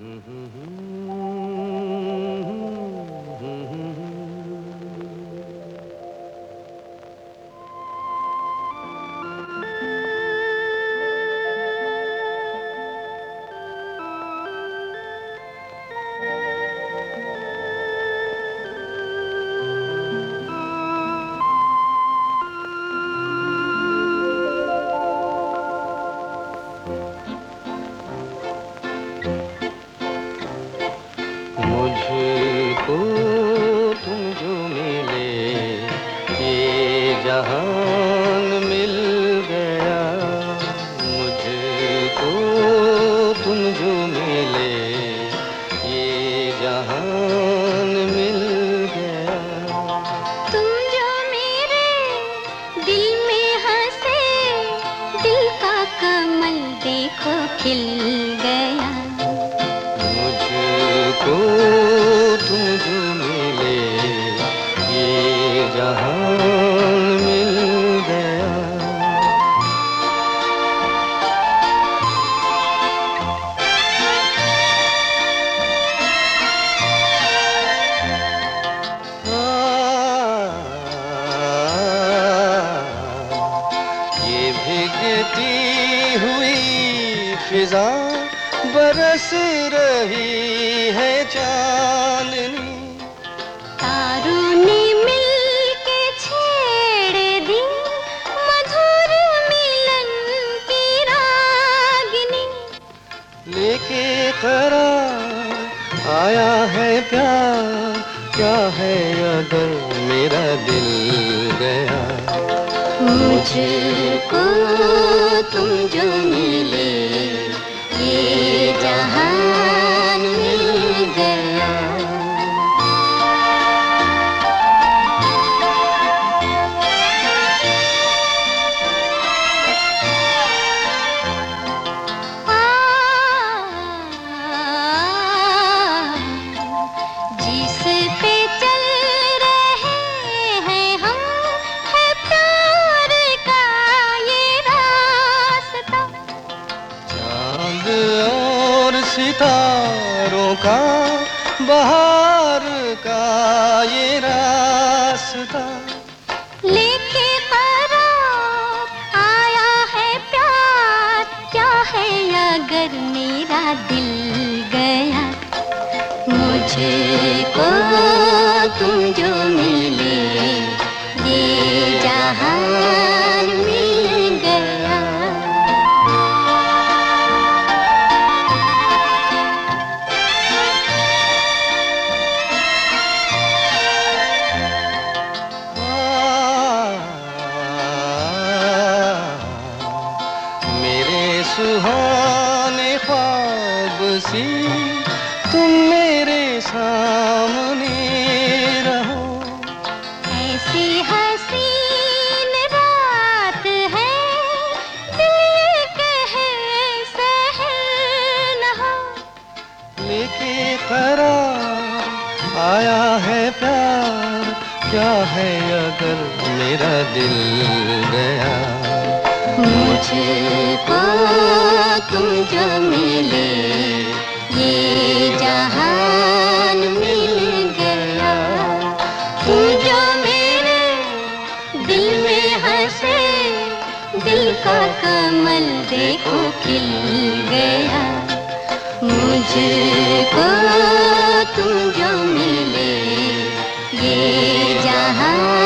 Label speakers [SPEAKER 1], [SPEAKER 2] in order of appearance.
[SPEAKER 1] Mm-hmm. मुझको तो तुम जो मिले, ये जहान मिल गया। मुझको तो तुम जो मिले, ये जहान मिल गया।
[SPEAKER 2] तुम जो मेरे दिल में हंसे, दिल का कमल देखो खिल गया।
[SPEAKER 1] मुझको तुम जो मिले ये जहान मिल गया। ये भीगती हुई फिजा बरस रही है चांदनी।
[SPEAKER 2] तारों ने छेड़े दी मधुर मिलन की रागिनी।
[SPEAKER 1] लेके करार आया है प्यार क्या है अगर मेरा दिल गया?
[SPEAKER 2] मुझको तुम जो मिले ये जहान
[SPEAKER 1] सितारों का, बहार का ये रास्ता।
[SPEAKER 2] लेके आया है प्यार, क्या है अगर मेरा दिल गया? मुझे को तुम जो मिले
[SPEAKER 1] ख्वाब सी तुम मेरे सामने रहो।
[SPEAKER 2] ऐसी हसीन रात है दिल कहे सहल न हो।
[SPEAKER 1] लेके करार आया है प्यार क्या है अगर मेरा दिल गया?
[SPEAKER 2] मुझको तुम जो मिले। ये जहान मिल गया। तुम जो मेरे दिल में हंसे, दिल का कमल देखो खिल गया। मुझको तुम जो मिले। ये जहान